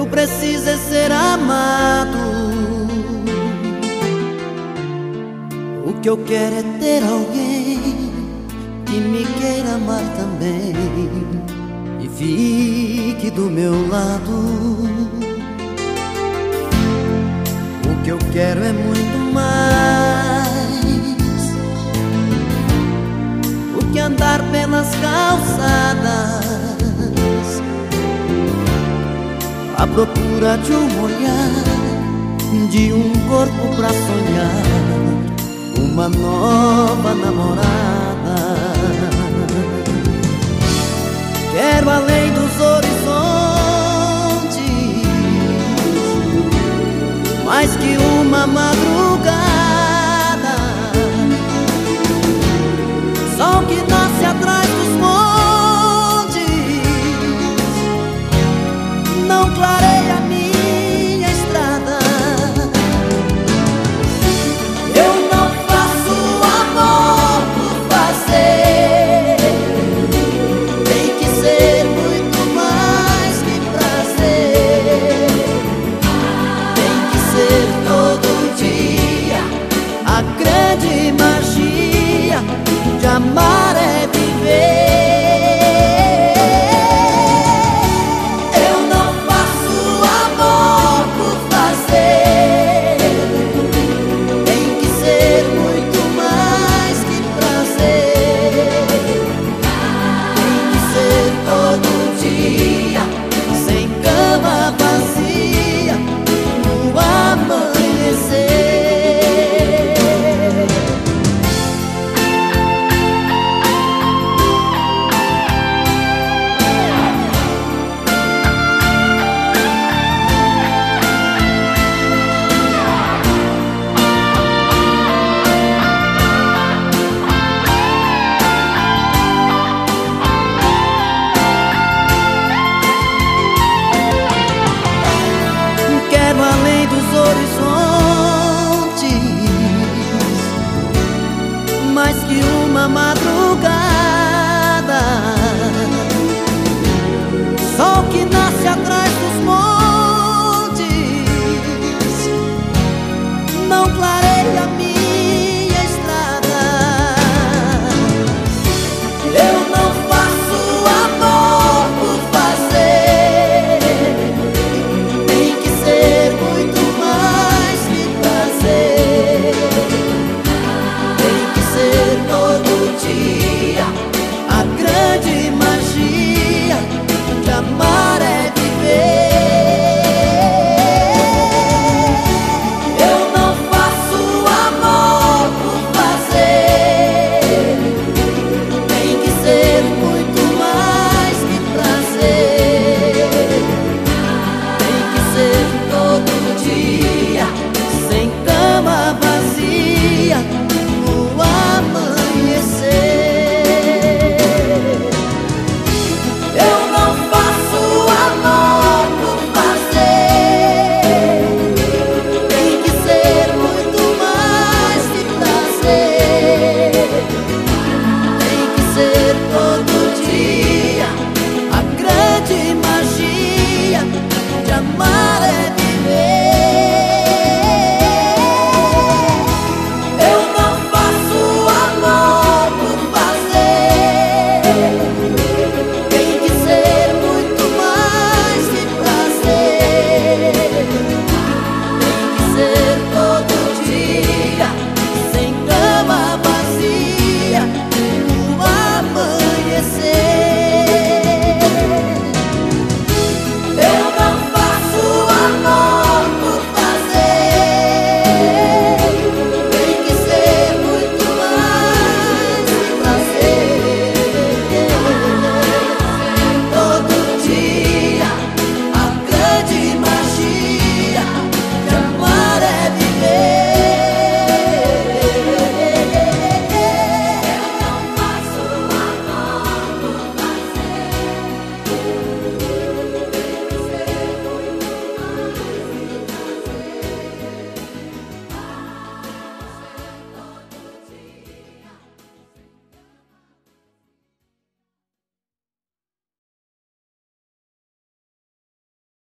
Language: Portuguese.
Eu preciso é ser amado. O que eu quero é ter alguém que me queira amar também e fique do meu lado. O que eu quero é muito mais que andar pelas calçadas À procura de um olhar De um corpo pra sonhar Uma nova namorada não clareia minha estrada. Eu não faço amor por fazer, tem que ser muito mais que prazer, tem que ser todo dia a grande magia de amar